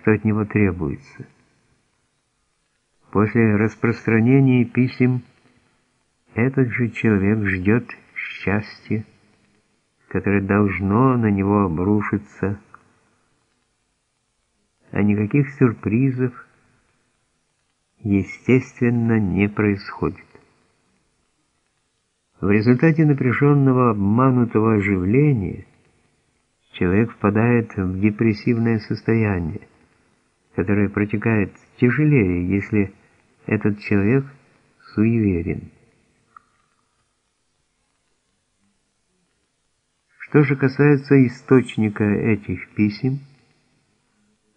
что от него требуется. После распространения писем этот же человек ждет счастья, которое должно на него обрушиться, а никаких сюрпризов, естественно, не происходит. В результате напряженного обманутого оживления человек впадает в депрессивное состояние, которое протекает тяжелее, если этот человек суеверен. Что же касается источника этих писем,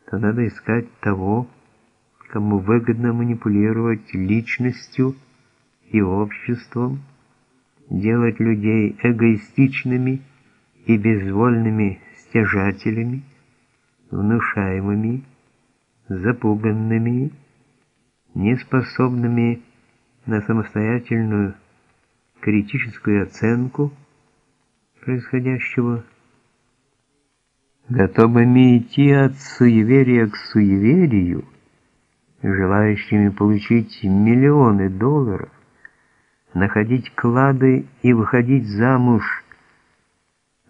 то надо искать того, кому выгодно манипулировать личностью и обществом, делать людей эгоистичными и безвольными стяжателями, внушаемыми, запуганными, неспособными на самостоятельную критическую оценку происходящего, готовыми идти от суеверия к суеверию, желающими получить миллионы долларов, находить клады и выходить замуж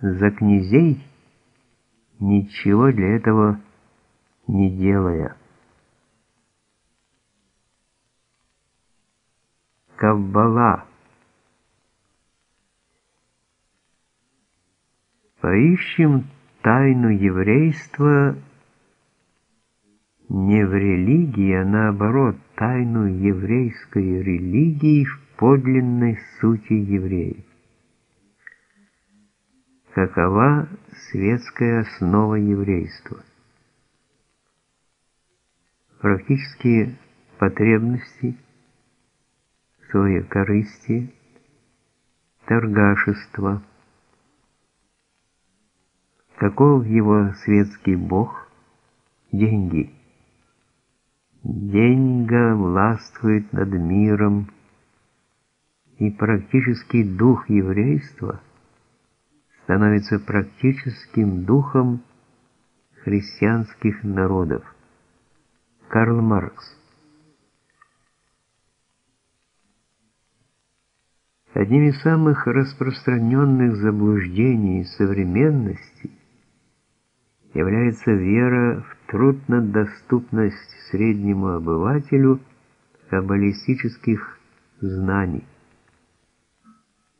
за князей, ничего для этого не делая. Каббала Поищем тайну еврейства не в религии, а наоборот, тайну еврейской религии в подлинной сути евреев. Какова светская основа еврейства? Практические потребности, свои корысти, торгашество – Каков его светский бог? Деньги. Деньга властвует над миром, и практический дух еврейства становится практическим духом христианских народов. Карл Маркс Одним из самых распространенных заблуждений современности – является вера в труднодоступность среднему обывателю каббалистических знаний.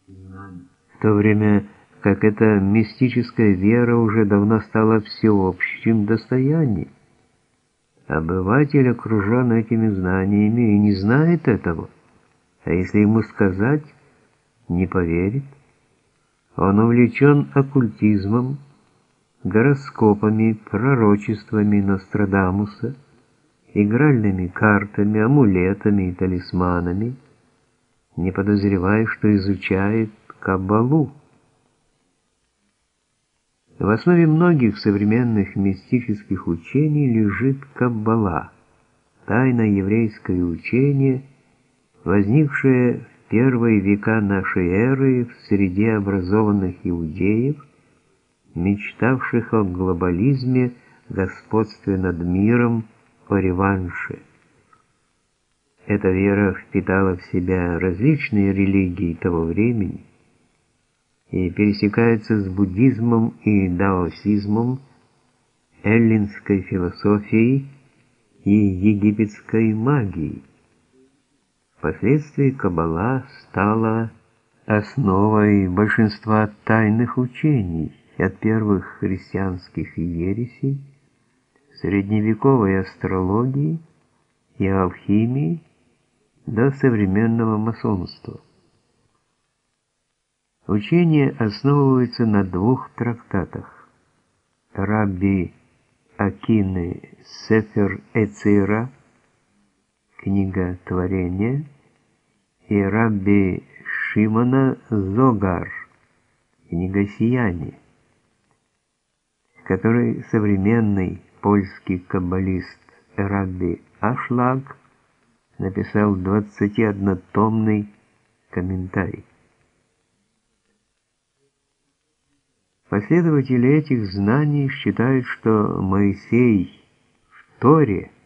В то время как эта мистическая вера уже давно стала всеобщим достоянием. Обыватель окружен этими знаниями и не знает этого, а если ему сказать, не поверит. Он увлечен оккультизмом, гороскопами, пророчествами Нострадамуса, игральными картами, амулетами и талисманами, не подозревая, что изучает Каббалу. В основе многих современных мистических учений лежит Каббала, тайное еврейское учение, возникшее в первые века нашей эры в среде образованных иудеев, мечтавших о глобализме, господстве над миром, о реванше. Эта вера впитала в себя различные религии того времени пересекается с буддизмом и даосизмом, эллинской философией и египетской магией. Впоследствии Каббала стала основой большинства тайных учений, от первых христианских ересей, средневековой астрологии и алхимии до современного масонства. Учение основывается на двух трактатах. Рабби Акины Сефер Эцира, книга Творения, и Рабби Шимона Зогар, книга Сияния который современный польский каббалист Рабби Ашлаг написал 21-томный комментарий. Последователи этих знаний считают, что Моисей в Торе –